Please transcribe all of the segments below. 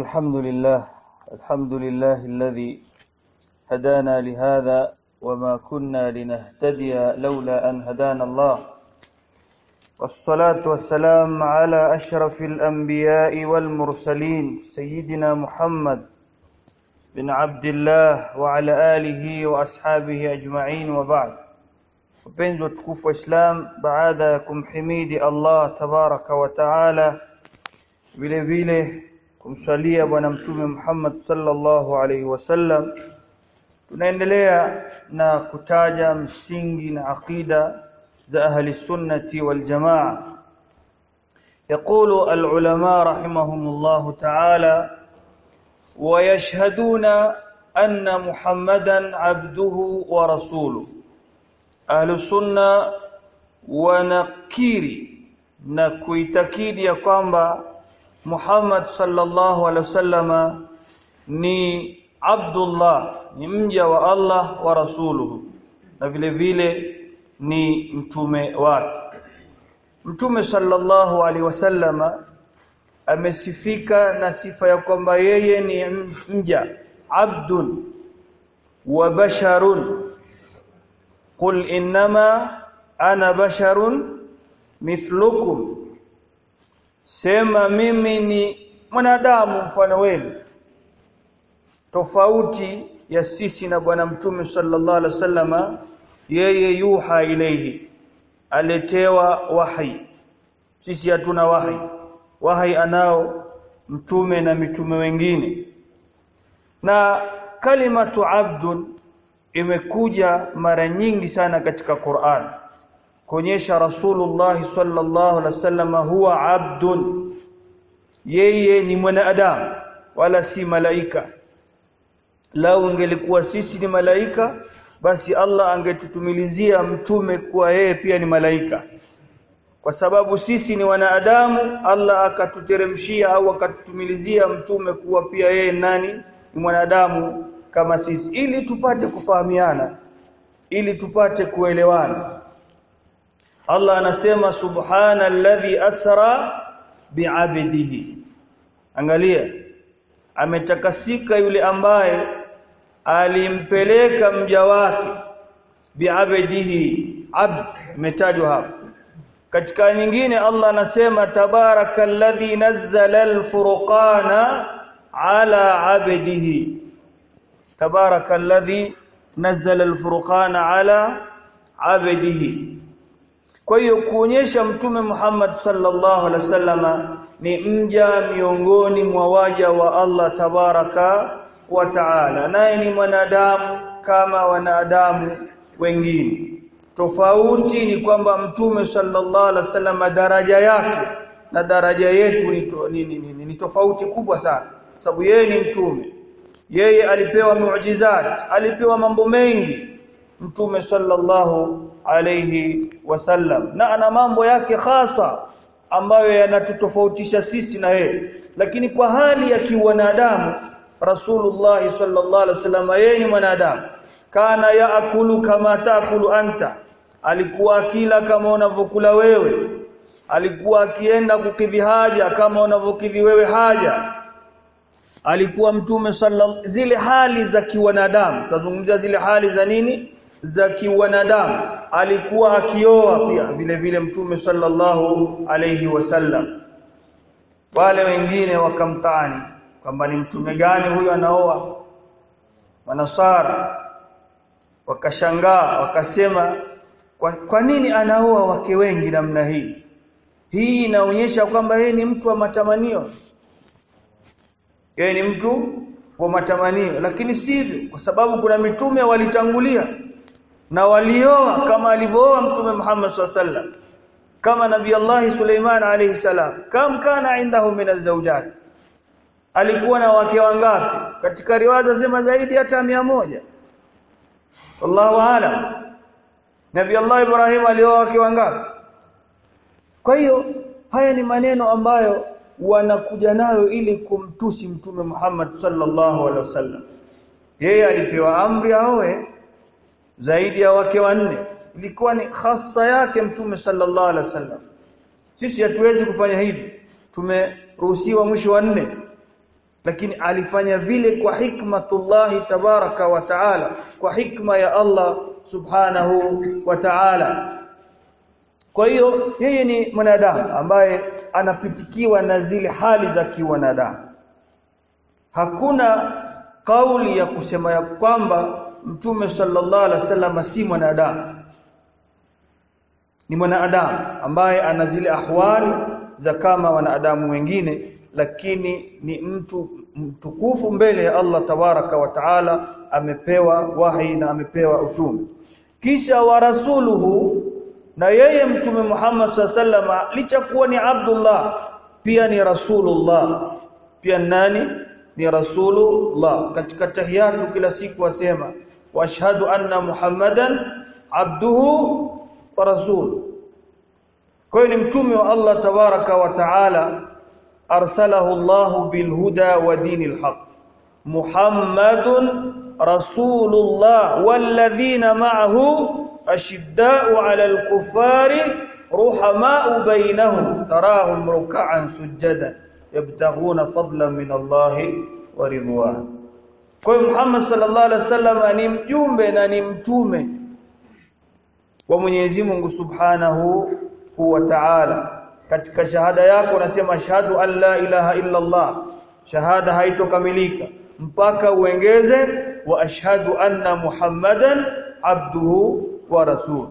الحمد لله الحمد لله الذي هدانا لهذا وما كنا لنهتدي لولا أن هدانا الله. والصلاة والسلام على أشرف الأنبياء والمرسلين سيدنا محمد بن عبد الله وعلى آله وأصحابه أجمعين وبعد. Wapenzi watukufu wa Islam baada ya kumhimidi Allah tabaraka wa taala vile vile kumswalia bwana mtume Muhammad sallallahu alaihi wasallam tunaendelea na kutaja msingi na aqida za ahli sunnati wal jamaa يقول العلماء رحمهم الله تعالى ويشهدون أن محمدا عبده ورسوله ahlu sunna wanakiri na kuitakidi ya kwamba Muhammad sallallahu alaihi wasallama ni Abdullah ni mja wa Allah wa rasuluhu. Na vile vile ni mtume wake. Mtume sallallahu alaihi wasallama amesifika na sifa ya kwamba yeye ni mja abdun wa basharun. Qul innama ana basharun mithlukum sema mimi ni mwanadamu mfano wenu. Tofauti ya sisi na bwana mtume sallallahu alaihi wasallama yeye yuha ilehi aletewa wahi. Sisi hatuna wahi. Wahi anao mtume na mitume wengine. Na kalimatu abdun imekuja mara nyingi sana katika Qur'an kuonyesha Rasulullah sallallahu alaihi wasallam huwa abdun. Yeye ni mwanadamu wala si malaika. Lau ingelikuwa sisi ni malaika basi Allah angetutumilizia mtume kuwa yeye pia ni malaika. Kwa sababu sisi ni wanadamu Allah akatuteremshia au akatutumilizia mtume kuwa pia yeye nani? Ni mwanadamu kama sisi. Ili tupate kufahamiana ili tupate kuelewana Allah anasema subhana alladhi asra bi'abdihi angalia ametakasika yule ambaye alimpeleka mja wake bi'abdihi abd umetajwa hapo katika nyingine Allah anasema tabarakalladhi nazzala al-furqana ala 'abdihi الذي نزل الفرقان على عبده kwa hiyo kuonyesha mtume Muhammad sallallahu alaihi wasallama ni mja miongoni mwa waja wa Allah tabaraka wa taala. Naye ni mwanadamu kama wanadamu wengine. Tofauti ni kwamba mtume sallallahu alaihi wasallam daraja yake na daraja yetu ni, to, ni, ni, ni, ni tofauti kubwa sana. Sababu yeye ni mtume. Yeye alipewa muujizat alipewa mambo mengi. Mtume sallallahu alayhi wasallam. Na ana mambo yake hasa ambayo yanatutofautisha sisi na yeye. Lakini kwa hali ya kiwanadamu rasulullah sallallahu alaihi wasallam yeye ni mwanadamu. Kana yaakulu kama taakulu anta. Alikuwa akila kama unavyokula wewe. Alikuwa akienda kukidhi haja kama unavyokidhi wewe haja. Alikuwa mtume sallallahu zile hali za kiwanadamu. Tazungumzia zile hali za nini za kiwanadamu. Alikuwa akioa pia vile vile mtume sallallahu alayhi wasallam wale wengine wakamtani kwamba ni mtume gani huyo anaoa? Manasara wakashangaa wakasema kwa, kwa nini anaoa wake wengi namna hii? Hii inaonyesha kwamba yeye ni mtu wa matamanio. Yeye ni mtu wa matamanio lakini sivyo kwa sababu kuna mitume walitangulia na walioa kama alivyooa mtume Muhammad SAW kama nabii Allah Suleiman alayhi salam. Kam kana indahu min azwajat alikuwa na wake wangapi? Katika riwaya zima zaidi hata mia moja. Wallahu alam. Nabii Allah Ibrahim alioa wake wangapi? Kwa hiyo haya ni maneno ambayo wanakuja nayo ili kumtusi mtume Muhammad sallallahu alaihi wasallam. Yeye alipewa amri aoe zaidi ya wake wanne. Ilikuwa ni hasa yake mtume sallallahu alaihi wasallam. Sisi hatuwezi kufanya hivi. Tumeruhusiwa mwisho wa nne. Lakini alifanya vile kwa hikmatullahi tabaraka wa taala kwa hikma ya Allah subhanahu wa ta'ala. Kwa hiyo yeye ni mwanadamu ambaye anapitikiwa na zile hali za kiwanadamu. Hakuna kauli ya kusema ya kwamba mtume sallallahu alaihi wasallam si mwanadamu. Ni mwanadamu ambaye ana zile ahwali za kama wanadamu wengine lakini ni mtu mtukufu mbele ya Allah tabaraka wa taala amepewa wahi na amepewa utume. Kisha wa rasuluhu na yeye mtume Muhammad sallama licha kuwa ni Abdullah pia ni Rasulullah. Pia nani? Ni Rasulullah. Katika tahiyatu kila siku asema وأشهد أن محمدا عبده ورسوله. كوي ني الله تبارك وتعالى أرسله الله بالهدى ودين الحق. محمد رسول الله والذين معه أشداء على الكفار رحماء بينهم. تراهم ركعا سجدا يبتغون فضلا من الله ورضوانه kwa Muhammad sallallahu alaihi wasallam ni mjumbe na ni mtume wa Mwenyezi Mungu Subhanahu wa Ta'ala. Katika shahada yako unasema ashhadu an la ilaha illa Allah. Shahada haitokamilika. Mpaka uongeze wa ashhadu anna Muhammadan abduhu wa rasul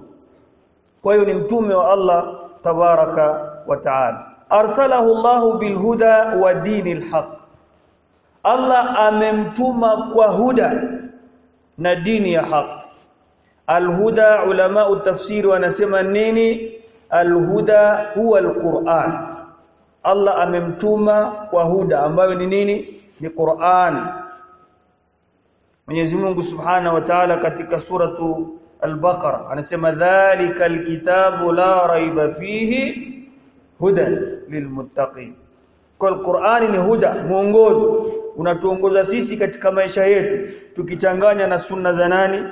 kwa hiyo ni mtume wa Allah tabaraka wa taala. Arsalahu Allahu bilhuda wa dinil haq Allah amemtuma kwa huda na dini ya haq. Alhuda ulama tafsiri wanasema nini? Alhuda huwa alquran. Allah amemtuma kwa huda ambayo ni nini? Ni Qur'an. Mwenyezi Mungu Subhanahu wa Ta'ala katika suratu Al-Baqara anasema dhalika alkitabu la raiba fihi hudan lilmuttaqin. Kwa Qur'ani ni huda, mwongozo unatuongoza sisi katika maisha yetu tukichanganya na sunna za nani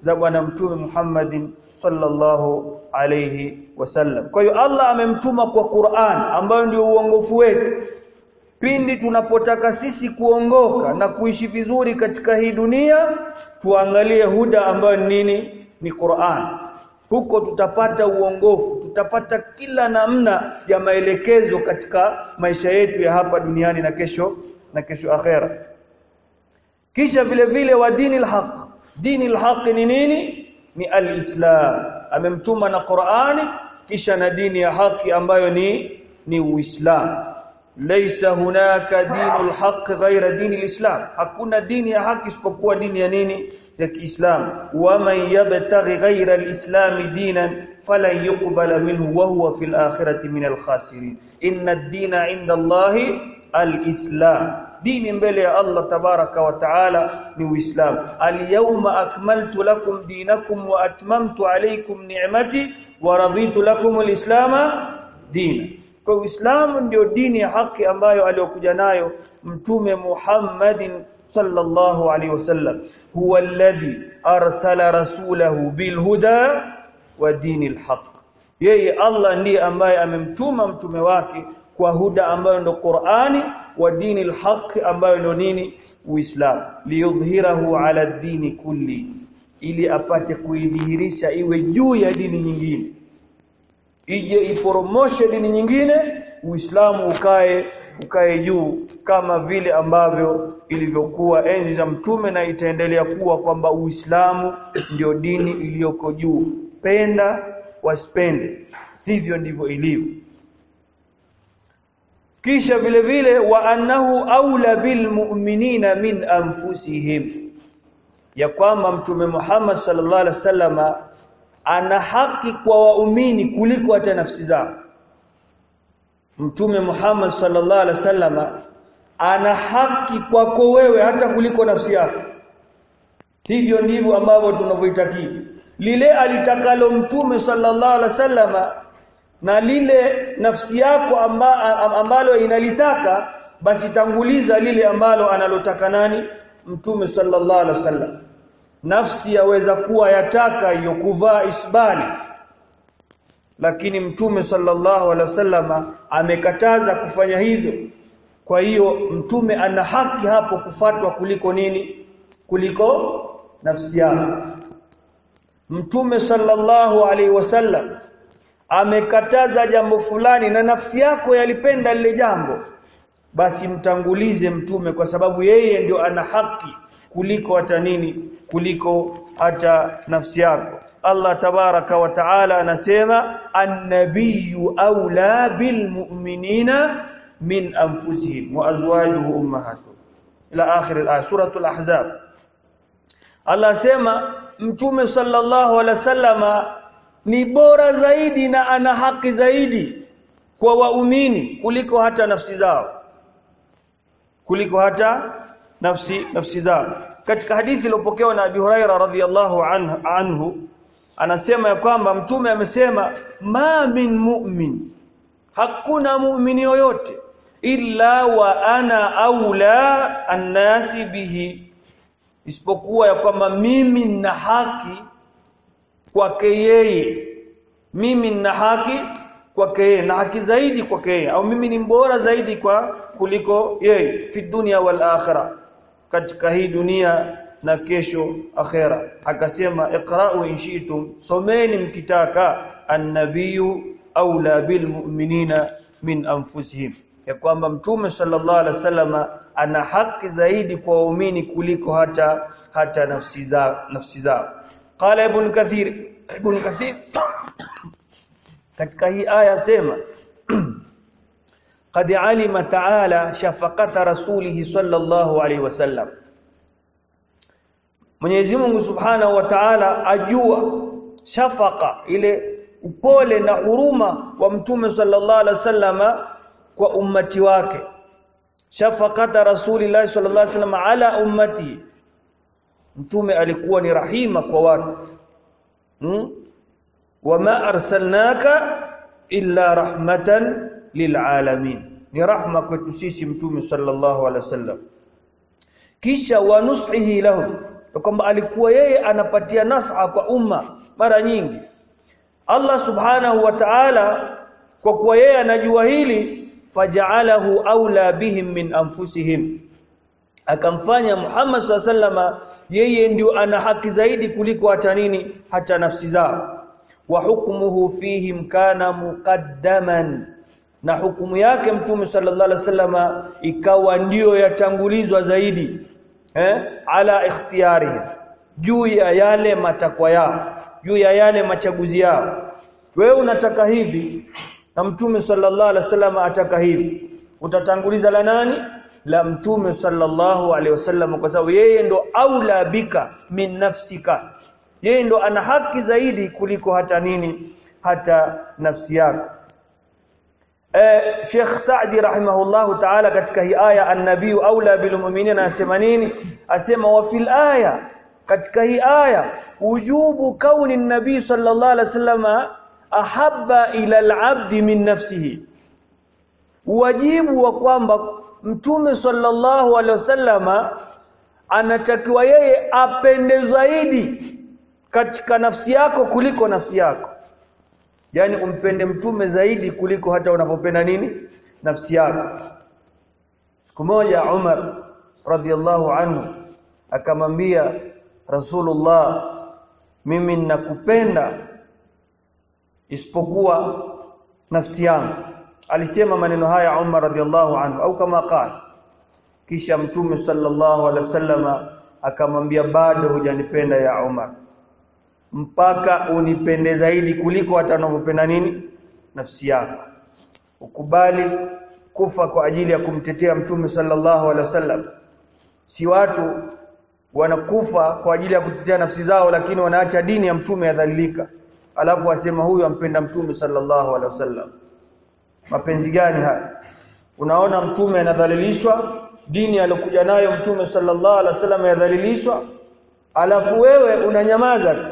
za bwana mtume Muhammadin sallallahu alayhi wasallam. Kwa hiyo Allah amemtuma kwa Qur'an ambayo ndio uongofu wetu. Pindi tunapotaka sisi kuongoka na kuishi vizuri katika hii dunia, tuangalie huda ambayo ni nini? Ni Qur'an. Huko tutapata uongofu, tutapata kila namna ya maelekezo katika maisha yetu ya hapa duniani na kesho na kesho akhera. Kisha vile vile wa dinil haq. Dinil haq ni nini? Ni al-Islam. Amemtuma na Qur'ani kisha na dini ya haki ambayo ni ni Uislamu. laysa hunaka dinul haq ghaira dini alislam. Hakuna dini ya haki isipokuwa dini ya nini? Ya Kiislam Wa man yabtaghi ghayra alislam dinan falan yuqbala minhu wa huwa fil akhirati minal khasirin. Inna ad-dina 'inda Allahi الإسلام. دين بلي الله تبارك وتعالى نو الإسلام. اليوم أكملت لكم دينكم وأتممت عليكم نعمتي ورضيت لكم الإسلام دين الاسلام إسلام ديو ديني حقي أمبايو عليو كجنايو متوم محمد صلى الله عليه وسلم. هو الذي أرسل رسوله بالهدى ودين الحق. yeye الله ndiye ambaye amemtuma mtume wake kwa huda ambayo ndio Qur'ani wa dini haq ambayo ndio nini? Uislamu. Liyudhhirahu ala dini kulli ili apate kuidhihirisha iwe juu ya dini nyingine. Ije iporomoshe dini nyingine Uislamu ukae ukae juu kama vile ambavyo ilivyokuwa enzi za mtume na itaendelea kuwa kwamba Uislamu ndio dini iliyoko juu. Penda wasipende. Hivyo ndivyo ilivyo kisha vile vile wa annahu aula bil mu'minina min anfusihim. Ya kwamba mtume Muhammad sallallahu alaihi wasallama ana haki kwa waumini kuliko hata nafsi zao. Mtume Muhammad sallallahu alaihi wasallama ana haki kwako wewe hata kuliko nafsi yako. Hivyo ndivyo ambavyo tunavyoitakia lile alitakalo mtume sallallahu alaihi wasallama na lile nafsi yako amba, ambalo inalitaka basi tanguliza lile ambalo analotaka nani? Mtume sallallahu alaihi wasallam. Nafsi yaweza kuwa yataka hiyo kuvaa isbali. Lakini mtume sallallahu alaihi wasallama amekataza kufanya hivyo. Kwa hiyo mtume ana haki hapo kufatwa kuliko nini? Kuliko nafsi yako. Mtume sallallahu alaihi wasallam amekataza jambo fulani na nafsi yako yalipenda lile jambo basi mtangulize mtume kwa sababu yeye ndio ana haki kuliko hata nini kuliko hata nafsi yako. Allah tabaraka wa taala anasema annabiyyu aula bilmu'minina min anfusihim wa azwajuhu ummahatuhum. Ila akhir al-ayah suratul ahzab. Allah sema mtume sallallahu alaihi wasallama ni bora zaidi na ana haki zaidi kwa waumini kuliko hata nafsi zao. Kuliko hata nafsi nafsi zao. Katika hadithi iliyopokewa na Abi Huraira radhiyallahu anhu, anasema ya kwamba mtume amesema ma min mu'min. Hakuna mu'mini yoyote illa wa ana aula annasi bihi. Isipokuwa ya kwamba mimi na haki kwake yeye. Mimi nina haki kwake yeye na haki zaidi kwake yeye au mimi ni mbora zaidi kwa kuliko yeye. Fi dunia wal akhirah katika hii dunia na kesho akhera. Akasema iqra'u in shi'tum someni mkitaka. Annabiyu aula bil mu'minina min anfusihim. Ya kwamba mtume sallallahu alaihi wasallam ana haki zaidi kwa waumini kuliko hata hata nafsi zao nafsi zao qala ibn kathir. Ibn kathir katika hii aya sema qad alima ta'ala shafaqata rasulihi sallallahu alaihi wasallam Mwenyezi Mungu Subhanahu wa Ta'ala ajua shafaka ile upole na huruma wa mtume sallallahu alaihi wasallama kwa ummati wake. Shafaqata rasulillahi sallallahu alaihi wasallam ala ummati. Mtume alikuwa ni rahima kwa watu. Hmm? wama arsalnaka illa rahmatan lilalamin ni rahma kwetu sisi mtume sallallahu alaihi wasallam. Kisha wanusihi lahum kwamba alikuwa yeye anapatia nasha kwa umma mara nyingi. Allah subhanahu wa ta'ala kwa kuwa yeye anajua hili faja'alahu aula bihim min anfusihim. Akamfanya Muhammad sallallahu yeye ndio ana haki zaidi kuliko hata nini hata nafsi zao. Wa hukmuhu fihim kana muqaddaman. Na hukumu yake mtume sallallahu alaihi wasallama ikawa ndiyo yatangulizwa zaidi eh ala ikhtiyari juu ya yale matakwa yao juu ya yale machaguzi yao. Wewe unataka hivi na mtume sallallahu alaihi wasallama ataka hivi utatanguliza la nani la mtume sallallahu alaihi wasallam kwa sababu yeye ndo aula bika min nafsika. Yeye ndo ana haki zaidi kuliko hata nini hata nafsi yako. Eh Sheikh Saadi rahimahullahu ta'ala katika hii aya an-nabii aula bil mu'minina asema nini? Asema wa fil aya katika hii aya wujubu kauni nabii sallallahu alaihi wasallam ahabba ila al-abdi min nafsihi wajibu wa kwamba mtume sallallahu alaihi wasallama anatakiwa yeye apende zaidi katika nafsi yako kuliko nafsi yako. Yani umpende mtume zaidi kuliko hata unapopenda nini? Nafsi yako. Siku moja Umar radhiallahu anhu akamwambia Rasulullah mimi ninakupenda isipokuwa nafsi yangu alisema maneno haya Umar radhiallahu anhu au kama qala. Kisha mtume sallallahu alaihi wasallama akamwambia bado hujanipenda ya Umar. Mpaka unipende zaidi kuliko hata unavyopenda nini? Nafsi yako. Ukubali kufa kwa ajili ya kumtetea mtume sallallahu alaihi wasallam. Si watu wanakufa kwa ajili ya kutetea nafsi zao lakini wanaacha dini ya mtume yadhalilika alafu wasema huyu ampenda mtume sallallahu alaihi wasallam mapenzi gani haya? Unaona mtume anadhalilishwa dini aliyokuja nayo mtume sallallahu alaihi wasallam yadhalilishwa alafu wewe unanyamaza tu.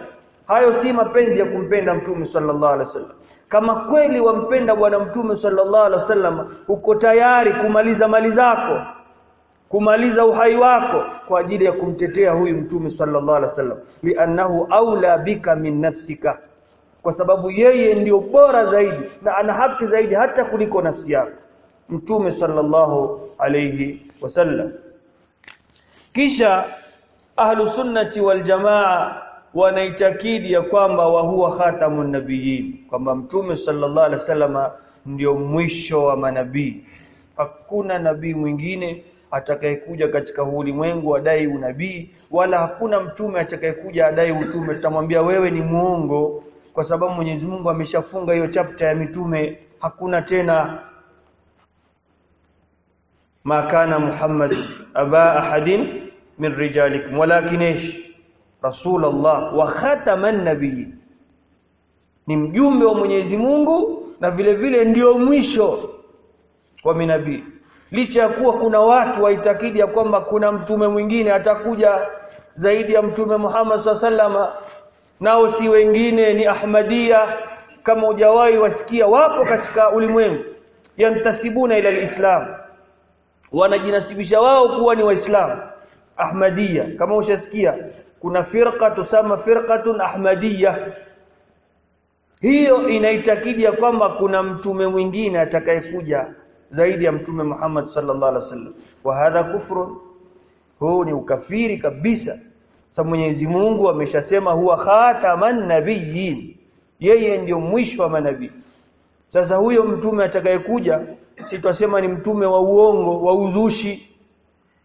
Hayo si mapenzi ya kumpenda mtume sallallahu alaihi wasallam. Kama kweli wampenda bwana mtume sallallahu alaihi wasallam uko tayari kumaliza mali zako kumaliza uhai wako kwa ajili ya kumtetea huyu mtume sallallahu alaihi wasallam. Li'annahu aula bika min nafsika kwa sababu yeye ndiyo bora zaidi na ana haki zaidi hata kuliko nafsi yako mtume sallallahu alayhi wasallam. Kisha ahlu sunnati wal jamaa wanaitakidi ya kwamba wa huwa khatamun nabiyyin. Kwamba mtume sallallahu alaihi wasallam ndio mwisho wa manabii. Hakuna nabii mwingine atakayekuja katika ulimwengu adai unabii wala hakuna mtume atakayekuja adai utume. Tutamwambia wewe ni muongo kwa sababu Mwenyezi Mungu ameshafunga hiyo chapter ya mitume hakuna tena ma kana Muhammad aba ahadin min rijalikum walakin ish rasulullah wa khataman nabii ni mjumbe wa Mwenyezi Mungu na vile vile ndio mwisho wa minabii licha ya kuwa kuna watu waitakidi ya kwamba kuna mtume mwingine atakuja zaidi ya mtume Muhammad SAW nao si wengine ni Ahmadia kama hujawahi wasikia wapo katika ulimwengu. Yantasibuna ila alislam. Wanajinasibisha wao kuwa ni waislam. Ahmadia kama ushasikia kuna firqa tusama firqatun Ahmadia hiyo inaitakidi ya kwamba kuna mtume mwingine atakayekuja zaidi ya mtume Muhammad sallallahu alaihi wasallam. Wa hadha kufrun. Huu ni ukafiri kabisa sababu Mwenyezi Mungu ameshasema huwa khataman nabiyyin. Yeye ndio mwisho wa manabii. Sasa huyo mtume atakayekuja si twasema ni mtume wa uongo wa uzushi.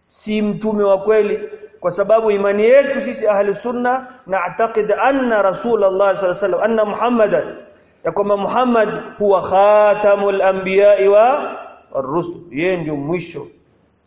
Si mtume wa kweli. Kwa sababu imani yetu sisi ahli sunna na'taqid anna rasulullah sallallahu alaihi anna muhammadan. Ya kwamba muhammad huwa khatamul anbiya'i wa ar-rusul. Yeye ndio mwisho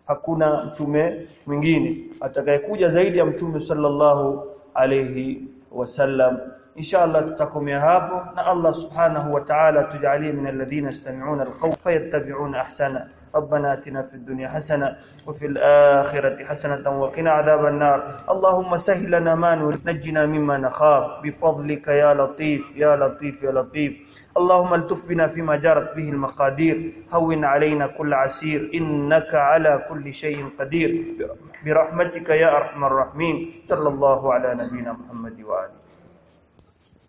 hakuna mtume mwingine. Atakayekuja zaidi ya mtume sallallahu alayhi wasallam. Inshallah tutakomea hapo na Allah subhanahu wa ta'ala tujalie min alladhina yastami'una alqawla fayattabi'una ahsana ربنا آتنا في الدنيا حسنة وفي الآخرة حسنة وقنا عذاب النار. اللهم سهل لنا ما نجنا مما نخاف. بفضلك يا لطيف يا لطيف يا لطيف. اللهم التف بنا فيما جرت به المقادير. هون علينا كل عسير. إنك على كل شيء قدير. برحمتك يا أرحم الراحمين. صلى الله على نبينا محمد وآله